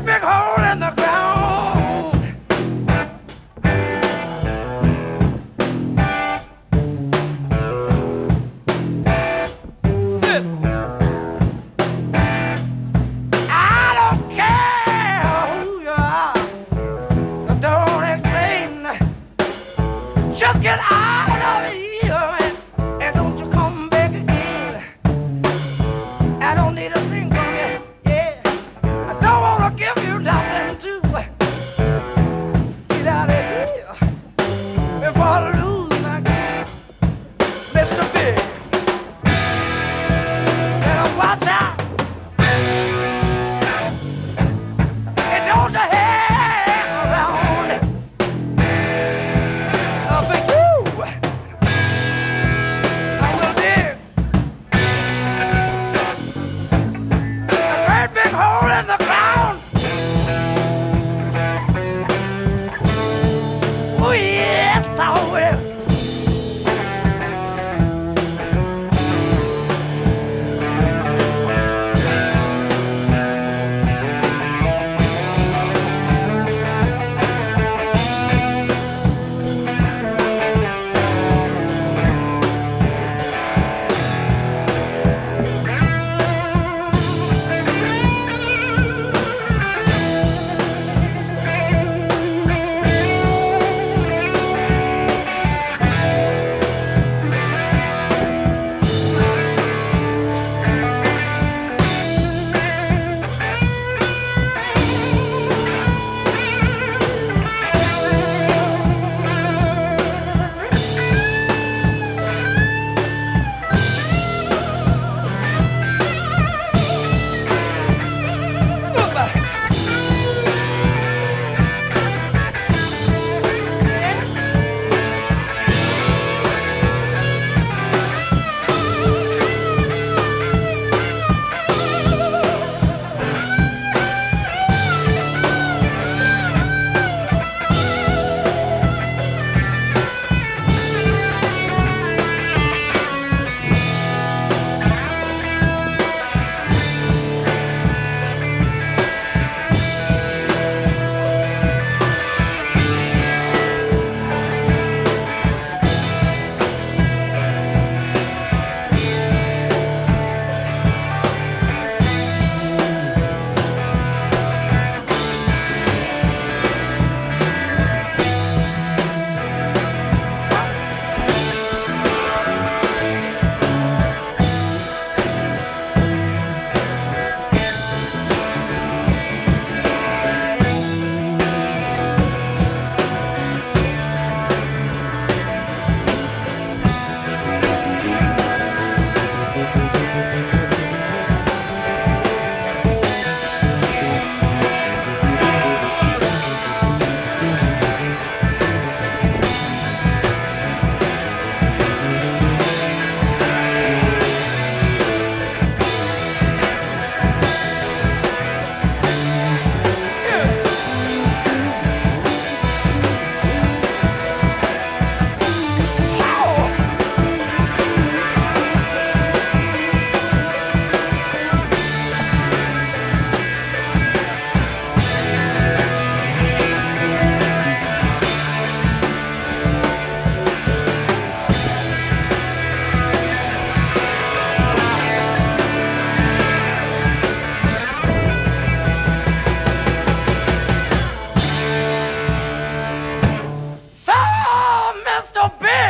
big Então, to bed.